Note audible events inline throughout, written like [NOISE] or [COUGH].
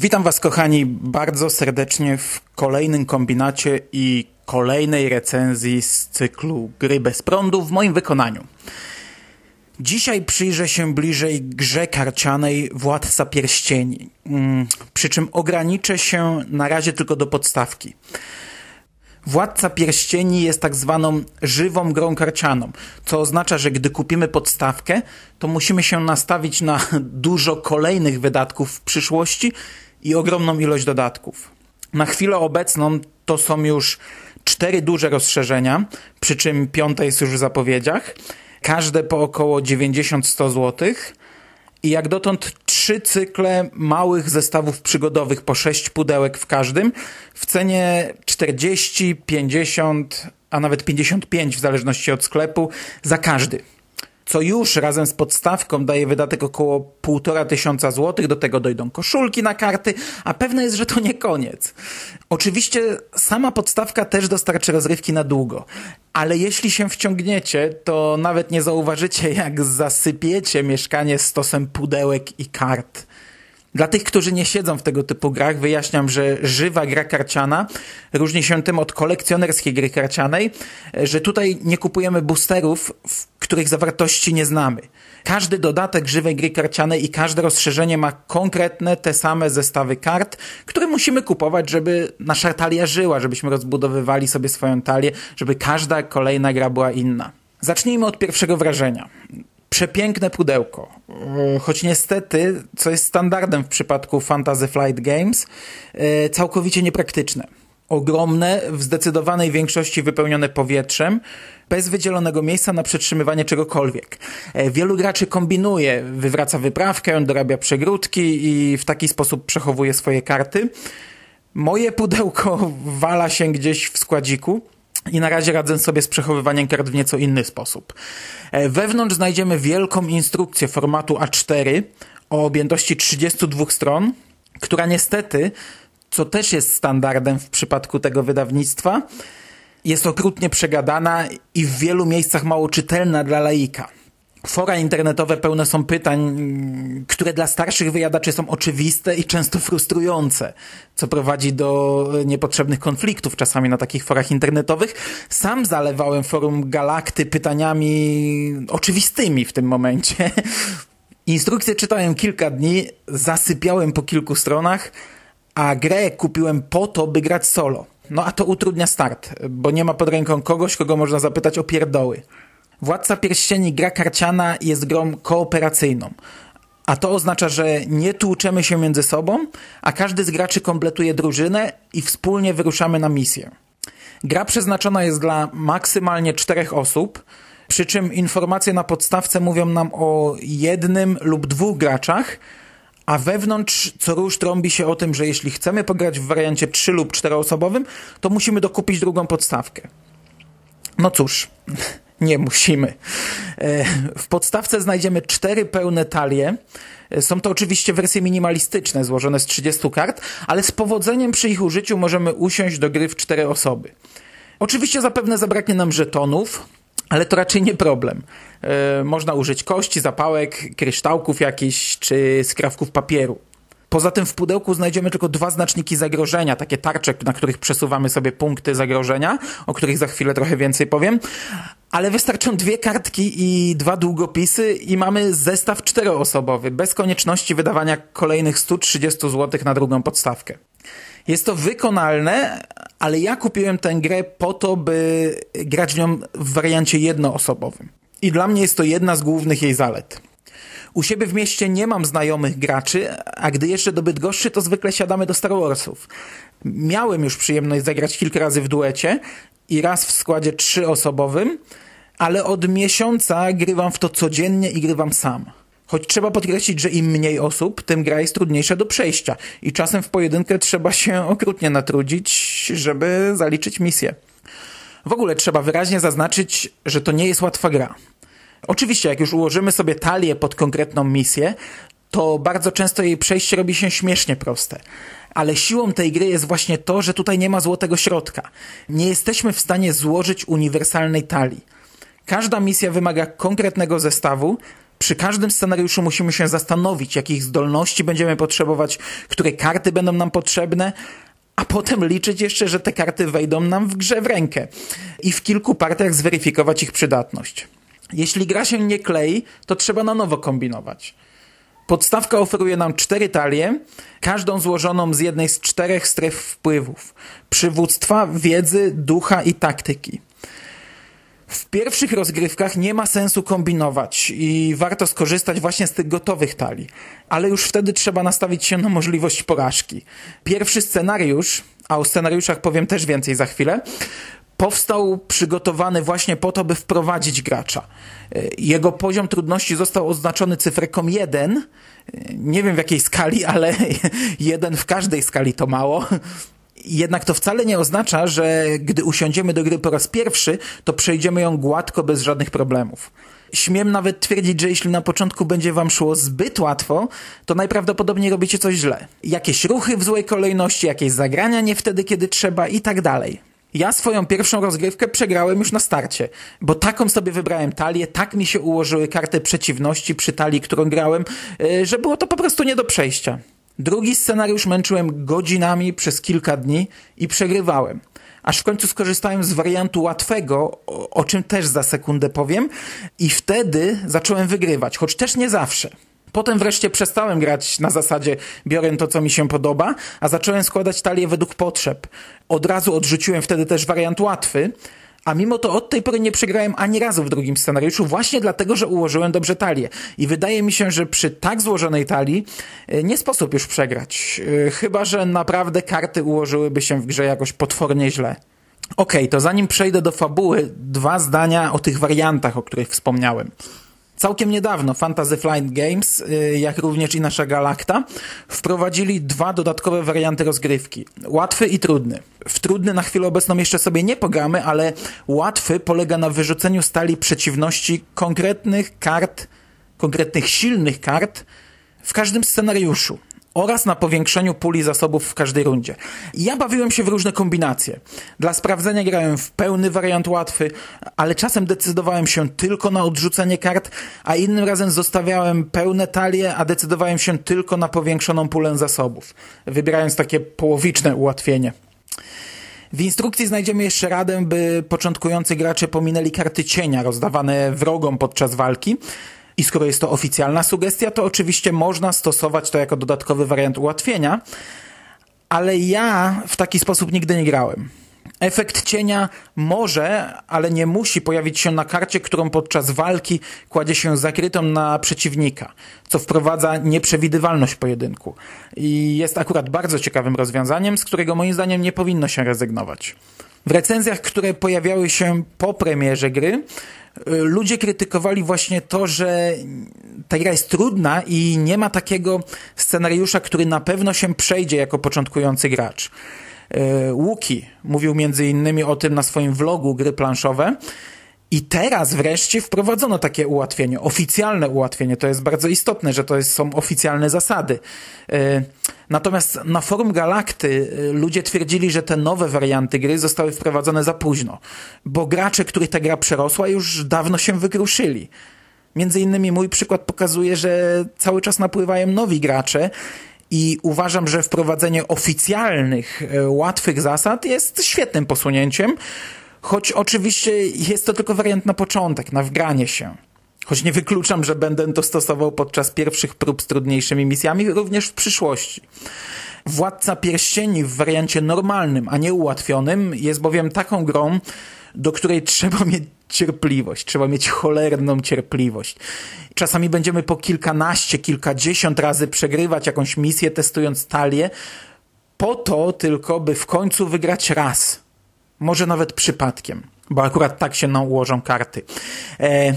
Witam Was, kochani, bardzo serdecznie w kolejnym kombinacie i kolejnej recenzji z cyklu Gry bez prądu w moim wykonaniu. Dzisiaj przyjrzę się bliżej grze karcianej Władca Pierścieni, mm, przy czym ograniczę się na razie tylko do podstawki. Władca Pierścieni jest tak zwaną żywą grą karcianą, co oznacza, że gdy kupimy podstawkę, to musimy się nastawić na [LAUGHS] dużo kolejnych wydatków w przyszłości i ogromną ilość dodatków. Na chwilę obecną to są już cztery duże rozszerzenia, przy czym piąte jest już w zapowiedziach, każde po około 90-100 zł. I jak dotąd trzy cykle małych zestawów przygodowych po sześć pudełek w każdym w cenie 40, 50, a nawet 55 w zależności od sklepu za każdy co już razem z podstawką daje wydatek około półtora tysiąca złotych, do tego dojdą koszulki na karty, a pewne jest, że to nie koniec. Oczywiście sama podstawka też dostarczy rozrywki na długo, ale jeśli się wciągniecie, to nawet nie zauważycie, jak zasypiecie mieszkanie stosem pudełek i kart. Dla tych, którzy nie siedzą w tego typu grach, wyjaśniam, że żywa gra karciana różni się tym od kolekcjonerskiej gry karcianej, że tutaj nie kupujemy boosterów, których zawartości nie znamy. Każdy dodatek żywej gry karcianej i każde rozszerzenie ma konkretne, te same zestawy kart, które musimy kupować, żeby nasza talia żyła, żebyśmy rozbudowywali sobie swoją talię, żeby każda kolejna gra była inna. Zacznijmy od pierwszego wrażenia przepiękne pudełko. E, choć niestety, co jest standardem w przypadku Fantasy Flight Games, e, całkowicie niepraktyczne. Ogromne, w zdecydowanej większości wypełnione powietrzem, bez wydzielonego miejsca na przetrzymywanie czegokolwiek. E, wielu graczy kombinuje, wywraca wyprawkę, dorabia przegródki i w taki sposób przechowuje swoje karty. Moje pudełko [LAUGHS] wala się gdzieś w składziku i na razie radzę sobie z przechowywaniem kart w nieco inny sposób. E, wewnątrz znajdziemy wielką instrukcję formatu A4 o objętości 32 stron, która niestety, co też jest standardem w przypadku tego wydawnictwa, jest okrutnie przegadana i w wielu miejscach mało czytelna dla laika. Fora internetowe pełne są pytań, które dla starszych wyjadaczy są oczywiste i często frustrujące, co prowadzi do niepotrzebnych konfliktów czasami na takich forach internetowych. Sam zalewałem forum Galakty pytaniami oczywistymi w tym momencie. [LAUGHS] Instrukcje czytałem kilka dni, zasypiałem po kilku stronach, a grę kupiłem po to, by grać solo. No a to utrudnia start, bo nie ma pod ręką kogoś, kogo można zapytać o pierdoły. Władca Pierścieni gra karciana jest grą kooperacyjną. A to oznacza, że nie tłuczemy się między sobą, a każdy z graczy kompletuje drużynę i wspólnie wyruszamy na misję. Gra przeznaczona jest dla maksymalnie czterech osób, przy czym informacje na podstawce mówią nam o jednym lub dwóch graczach, a wewnątrz co rusz trąbi się o tym, że jeśli chcemy pograć w wariancie 3 lub 4 osobowym, to musimy dokupić drugą podstawkę. No cóż, nie musimy. E, w podstawce znajdziemy cztery pełne talie. E, są to oczywiście wersje minimalistyczne, złożone z 30 kart, ale z powodzeniem przy ich użyciu możemy usiąść do gry w cztery osoby. Oczywiście zapewne zabraknie nam żetonów, ale to raczej nie problem. E, można użyć kości, zapałek, kryształków jakichś czy skrawków papieru. Poza tym w pudełku znajdziemy tylko dwa znaczniki zagrożenia, takie tarcze, na których przesuwamy sobie punkty zagrożenia, o których za chwilę trochę więcej powiem. Ale wystarczą dwie kartki i dwa długopisy i mamy zestaw czteroosobowy, bez konieczności wydawania kolejnych 130 zł na drugą podstawkę. Jest to wykonalne, ale ja kupiłem tę grę po to, by grać nią w wariancie jednoosobowym. I dla mnie jest to jedna z głównych jej zalet. U siebie w mieście nie mam znajomych graczy, a gdy jeszcze do Bydgoszczy, to zwykle siadamy do Star Warsów. Miałem już przyjemność zagrać kilka razy w duecie i raz w składzie trzyosobowym, ale od miesiąca grywam w to codziennie i grywam sam. Choć trzeba podkreślić, że im mniej osób, tym gra jest trudniejsza do przejścia i czasem w pojedynkę trzeba się okrutnie natrudzić, żeby zaliczyć misję. W ogóle trzeba wyraźnie zaznaczyć, że to nie jest łatwa gra. Oczywiście, jak już ułożymy sobie talię pod konkretną misję, to bardzo często jej przejście robi się śmiesznie proste. Ale siłą tej gry jest właśnie to, że tutaj nie ma złotego środka. Nie jesteśmy w stanie złożyć uniwersalnej talii. Każda misja wymaga konkretnego zestawu, Przy każdym scenariuszu musimy się zastanowić, jakich zdolności będziemy potrzebować, które karty będą nam potrzebne, a potem liczyć jeszcze, że te karty wejdą nam w grze w rękę i w kilku partiach zweryfikować ich przydatność. Jeśli gra się nie klei, to trzeba na nowo kombinować. Podstawka oferuje nam cztery talie, każdą złożoną z jednej z czterech stref wpływów: przywództwa, wiedzy, ducha i taktyki. W pierwszych rozgrywkach nie ma sensu kombinować i warto skorzystać właśnie z tych gotowych talii, ale już wtedy trzeba nastawić się na możliwość porażki. Pierwszy scenariusz, a o scenariuszach powiem też więcej za chwilę, powstał przygotowany właśnie po to, by wprowadzić gracza. Jego poziom trudności został oznaczony cyfrką 1. Nie wiem w jakiej skali, ale [LAUGHS] jeden w każdej skali to mało. Jednak to wcale nie oznacza, że gdy usiądziemy do gry po raz pierwszy, to przejdziemy ją gładko, bez żadnych problemów. Śmiem nawet twierdzić, że jeśli na początku będzie wam szło zbyt łatwo, to najprawdopodobniej robicie coś źle. Jakieś ruchy w złej kolejności, jakieś zagrania nie wtedy, kiedy trzeba i tak dalej. Ja swoją pierwszą rozgrywkę przegrałem już na starcie, bo taką sobie wybrałem talię, tak mi się ułożyły karty przeciwności przy talii, którą grałem, e, że było to po prostu nie do przejścia. Drugi scenariusz męczyłem godzinami przez kilka dni i przegrywałem. Aż w końcu skorzystałem z wariantu łatwego, o, o czym też za sekundę powiem, i wtedy zacząłem wygrywać, choć też nie zawsze. Potem wreszcie przestałem grać na zasadzie biorę to, co mi się podoba, a zacząłem składać talię według potrzeb. Od razu odrzuciłem wtedy też wariant łatwy, a mimo to od tej pory nie przegrałem ani razu w drugim scenariuszu, właśnie dlatego, że ułożyłem dobrze talię. I wydaje mi się, że przy tak złożonej talii e, nie sposób już przegrać. E, chyba, że naprawdę karty ułożyłyby się w grze jakoś potwornie źle. Okej, okay, to zanim przejdę do fabuły, dwa zdania o tych wariantach, o których wspomniałem. Całkiem niedawno Fantasy Flight Games, y, jak również i nasza Galacta, wprowadzili dwa dodatkowe warianty rozgrywki. Łatwy i trudny. W trudny na chwilę obecną jeszcze sobie nie pogamy, ale łatwy polega na wyrzuceniu stali przeciwności konkretnych kart, konkretnych silnych kart w każdym scenariuszu oraz na powiększeniu puli zasobów w każdej rundzie. Ja bawiłem się w różne kombinacje. Dla sprawdzenia grałem w pełny wariant łatwy, ale czasem decydowałem się tylko na odrzucenie kart, a innym razem zostawiałem pełne talie, a decydowałem się tylko na powiększoną pulę zasobów, wybierając takie połowiczne ułatwienie. W instrukcji znajdziemy jeszcze radę, by początkujący gracze pominęli karty cienia rozdawane wrogom podczas walki, i skoro jest to oficjalna sugestia, to oczywiście można stosować to jako dodatkowy wariant ułatwienia, ale ja w taki sposób nigdy nie grałem. Efekt cienia może, ale nie musi pojawić się na karcie, którą podczas walki kładzie się zakrytą na przeciwnika, co wprowadza nieprzewidywalność pojedynku. I jest akurat bardzo ciekawym rozwiązaniem, z którego moim zdaniem nie powinno się rezygnować. W recenzjach, które pojawiały się po premierze gry, ludzie krytykowali właśnie to, że ta gra jest trudna i nie ma takiego scenariusza, który na pewno się przejdzie jako początkujący gracz. E, Łuki mówił między innymi o tym na swoim vlogu gry planszowe. I teraz wreszcie wprowadzono takie ułatwienie, oficjalne ułatwienie. To jest bardzo istotne, że to jest, są oficjalne zasady. E, natomiast na forum Galakty e, ludzie twierdzili, że te nowe warianty gry zostały wprowadzone za późno, bo gracze, których ta gra przerosła, już dawno się wykruszyli. Między innymi mój przykład pokazuje, że cały czas napływają nowi gracze i uważam, że wprowadzenie oficjalnych, e, łatwych zasad jest świetnym posunięciem, choć oczywiście jest to tylko wariant na początek, na wgranie się. Choć nie wykluczam, że będę to stosował podczas pierwszych prób z trudniejszymi misjami, również w przyszłości. Władca Pierścieni w wariancie normalnym, a nie ułatwionym jest bowiem taką grą, do której trzeba mieć cierpliwość, trzeba mieć cholerną cierpliwość. Czasami będziemy po kilkanaście, kilkadziesiąt razy przegrywać jakąś misję, testując talię, po to tylko, by w końcu wygrać raz. Może nawet przypadkiem, bo akurat tak się nam ułożą karty. E,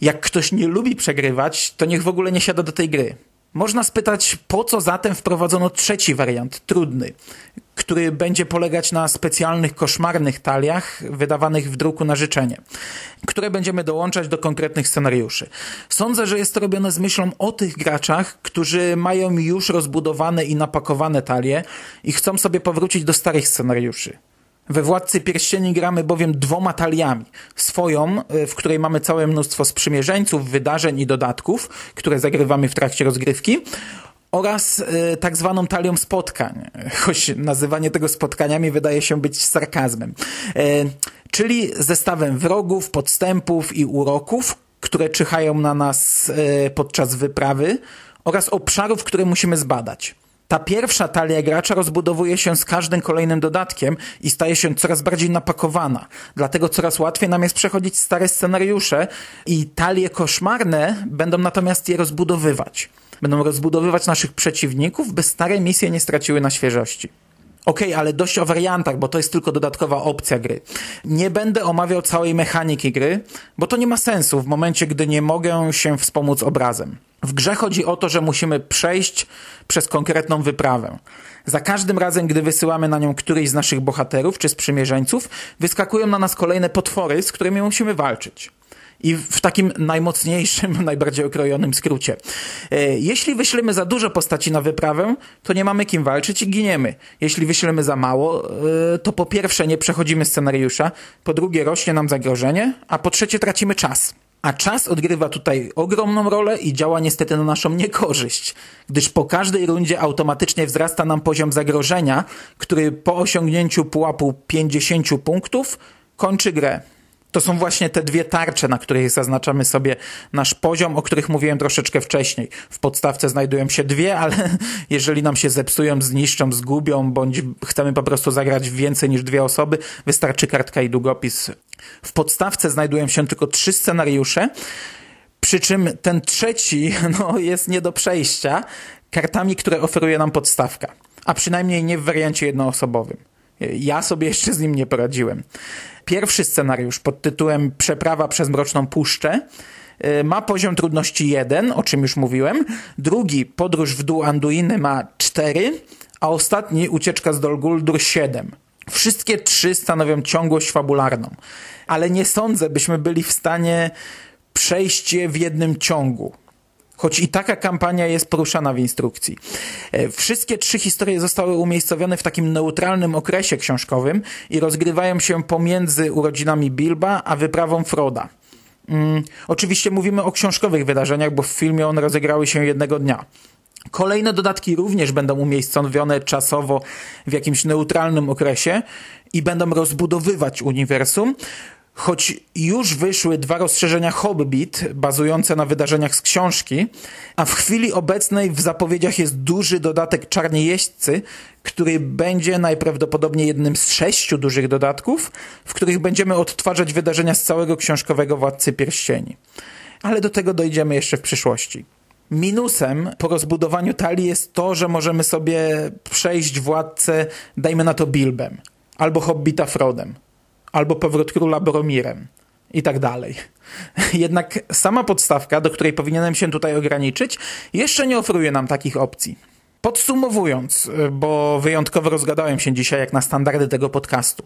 jak ktoś nie lubi przegrywać, to niech w ogóle nie siada do tej gry. Można spytać, po co zatem wprowadzono trzeci wariant, trudny, który będzie polegać na specjalnych, koszmarnych taliach wydawanych w druku na życzenie, które będziemy dołączać do konkretnych scenariuszy. Sądzę, że jest to robione z myślą o tych graczach, którzy mają już rozbudowane i napakowane talie i chcą sobie powrócić do starych scenariuszy. We Władcy Pierścieni gramy bowiem dwoma taliami. Swoją, y, w której mamy całe mnóstwo sprzymierzeńców, wydarzeń i dodatków, które zagrywamy w trakcie rozgrywki oraz y, tak zwaną talią spotkań, [LAUGHS] choć nazywanie tego spotkaniami wydaje się być sarkazmem. Y, czyli zestawem wrogów, podstępów i uroków, które czyhają na nas y, podczas wyprawy oraz obszarów, które musimy zbadać. Ta pierwsza talia gracza rozbudowuje się z każdym kolejnym dodatkiem i staje się coraz bardziej napakowana. Dlatego coraz łatwiej nam jest przechodzić stare scenariusze i talie koszmarne będą natomiast je rozbudowywać. Będą rozbudowywać naszych przeciwników, by stare misje nie straciły na świeżości. Okej, okay, ale dość o wariantach, bo to jest tylko dodatkowa opcja gry. Nie będę omawiał całej mechaniki gry, bo to nie ma sensu w momencie, gdy nie mogę się wspomóc obrazem. W grze chodzi o to, że musimy przejść przez konkretną wyprawę. Za każdym razem, gdy wysyłamy na nią któryś z naszych bohaterów czy sprzymierzeńców, wyskakują na nas kolejne potwory, z którymi musimy walczyć i w takim najmocniejszym, [LAUGHS] najbardziej okrojonym skrócie. E, jeśli wyślemy za dużo postaci na wyprawę, to nie mamy kim walczyć i giniemy. Jeśli wyślemy za mało, e, to po pierwsze nie przechodzimy scenariusza, po drugie rośnie nam zagrożenie, a po trzecie tracimy czas. A czas odgrywa tutaj ogromną rolę i działa niestety na naszą niekorzyść, gdyż po każdej rundzie automatycznie wzrasta nam poziom zagrożenia, który po osiągnięciu pułapu 50 punktów kończy grę. To są właśnie te dwie tarcze, na których zaznaczamy sobie nasz poziom, o których mówiłem troszeczkę wcześniej. W podstawce znajdują się dwie, ale [LAUGHS] jeżeli nam się zepsują, zniszczą, zgubią, bądź chcemy po prostu zagrać więcej niż dwie osoby, wystarczy kartka i długopis. W podstawce znajdują się tylko trzy scenariusze, przy czym ten trzeci [LAUGHS] no, jest nie do przejścia kartami, które oferuje nam podstawka, a przynajmniej nie w wariancie jednoosobowym. Ja sobie jeszcze z nim nie poradziłem. Pierwszy scenariusz pod tytułem Przeprawa przez Mroczną Puszczę y, ma poziom trudności 1, o czym już mówiłem. Drugi, Podróż w dół Anduiny ma 4, a ostatni, Ucieczka z Dol Guldur 7. Wszystkie trzy stanowią ciągłość fabularną, ale nie sądzę, byśmy byli w stanie przejść je w jednym ciągu choć i taka kampania jest poruszana w instrukcji. E, wszystkie trzy historie zostały umiejscowione w takim neutralnym okresie książkowym i rozgrywają się pomiędzy urodzinami Bilba a wyprawą Froda. Hmm, oczywiście mówimy o książkowych wydarzeniach, bo w filmie one rozegrały się jednego dnia. Kolejne dodatki również będą umiejscowione czasowo w jakimś neutralnym okresie i będą rozbudowywać uniwersum, Choć już wyszły dwa rozszerzenia Hobbit, bazujące na wydarzeniach z książki, a w chwili obecnej w zapowiedziach jest duży dodatek Czarni Jeźdźcy, który będzie najprawdopodobniej jednym z sześciu dużych dodatków, w których będziemy odtwarzać wydarzenia z całego książkowego Władcy Pierścieni. Ale do tego dojdziemy jeszcze w przyszłości. Minusem po rozbudowaniu talii jest to, że możemy sobie przejść władcę, dajmy na to Bilbem, albo Hobbita Frodem albo powrót króla Boromirem i tak dalej. Jednak sama podstawka, do której powinienem się tutaj ograniczyć, jeszcze nie oferuje nam takich opcji. Podsumowując, bo wyjątkowo rozgadałem się dzisiaj jak na standardy tego podcastu.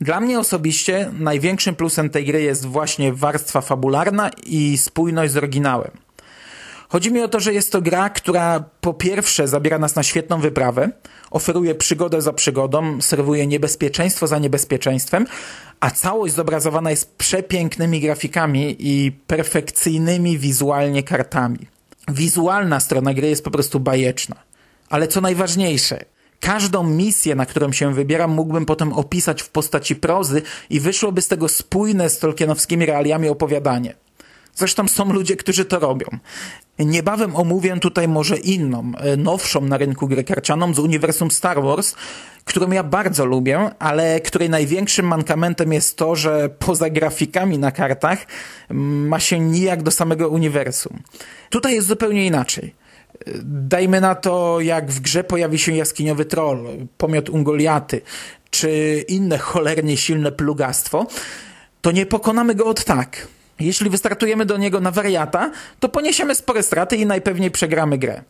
Dla mnie osobiście największym plusem tej gry jest właśnie warstwa fabularna i spójność z oryginałem. Chodzi mi o to, że jest to gra, która po pierwsze zabiera nas na świetną wyprawę, oferuje przygodę za przygodą, serwuje niebezpieczeństwo za niebezpieczeństwem, a całość zobrazowana jest przepięknymi grafikami i perfekcyjnymi wizualnie kartami. Wizualna strona gry jest po prostu bajeczna. Ale co najważniejsze, każdą misję, na którą się wybieram, mógłbym potem opisać w postaci prozy i wyszłoby z tego spójne z tolkienowskimi realiami opowiadanie. Zresztą są ludzie, którzy to robią. Niebawem omówię tutaj może inną, e, nowszą na rynku grę karcianą z uniwersum Star Wars, którą ja bardzo lubię, ale której największym mankamentem jest to, że poza grafikami na kartach ma się nijak do samego uniwersum. Tutaj jest zupełnie inaczej. Dajmy na to, jak w grze pojawi się jaskiniowy troll, pomiot Ungoliaty, czy inne cholernie silne plugastwo, to nie pokonamy go od tak. Jeśli wystartujemy do niego na wariata, to poniesiemy spore straty i najpewniej przegramy grę.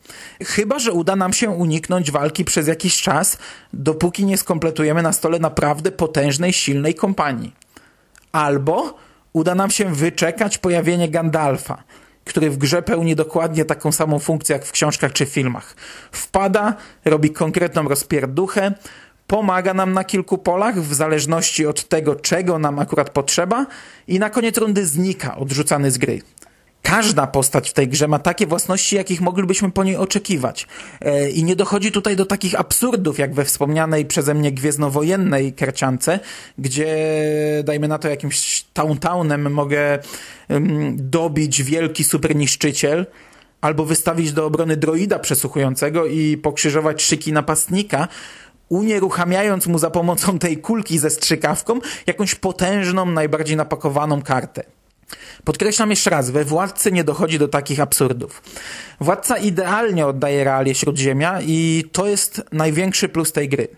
Chyba, że uda nam się uniknąć walki przez jakiś czas, dopóki nie skompletujemy na stole naprawdę potężnej, silnej kompanii. Albo uda nam się wyczekać pojawienie Gandalfa, który w grze pełni dokładnie taką samą funkcję jak w książkach czy filmach. Wpada, robi konkretną rozpierduchę, pomaga nam na kilku polach, w zależności od tego, czego nam akurat potrzeba, i na koniec rundy znika, odrzucany z gry. Każda postać w tej grze ma takie własności, jakich moglibyśmy po niej oczekiwać. E, I nie dochodzi tutaj do takich absurdów, jak we wspomnianej przeze mnie gwiezdnowojennej Kerciance, gdzie, dajmy na to, jakimś tauntownem mogę dobić wielki superniszczyciel, albo wystawić do obrony droida przesłuchującego i pokrzyżować szyki napastnika, unieruchamiając mu za pomocą tej kulki ze strzykawką jakąś potężną, najbardziej napakowaną kartę. Podkreślam jeszcze raz, we Władcy nie dochodzi do takich absurdów. Władca idealnie oddaje realie Śródziemia i to jest największy plus tej gry.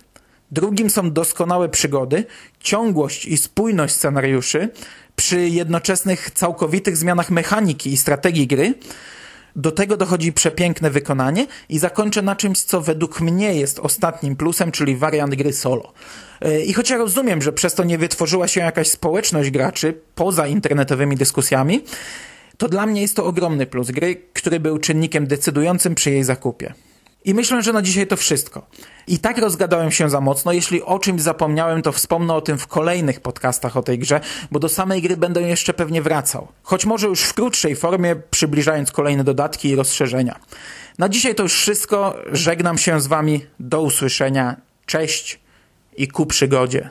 Drugim są doskonałe przygody, ciągłość i spójność scenariuszy przy jednoczesnych całkowitych zmianach mechaniki i strategii gry, do tego dochodzi przepiękne wykonanie i zakończę na czymś, co według mnie jest ostatnim plusem, czyli wariant gry solo. E, I choć ja rozumiem, że przez to nie wytworzyła się jakaś społeczność graczy poza internetowymi dyskusjami, to dla mnie jest to ogromny plus gry, który był czynnikiem decydującym przy jej zakupie. I myślę, że na dzisiaj to wszystko. I tak rozgadałem się za mocno. Jeśli o czymś zapomniałem, to wspomnę o tym w kolejnych podcastach o tej grze, bo do samej gry będę jeszcze pewnie wracał. Choć może już w krótszej formie, przybliżając kolejne dodatki i rozszerzenia. Na dzisiaj to już wszystko. Żegnam się z wami. Do usłyszenia. Cześć i ku przygodzie.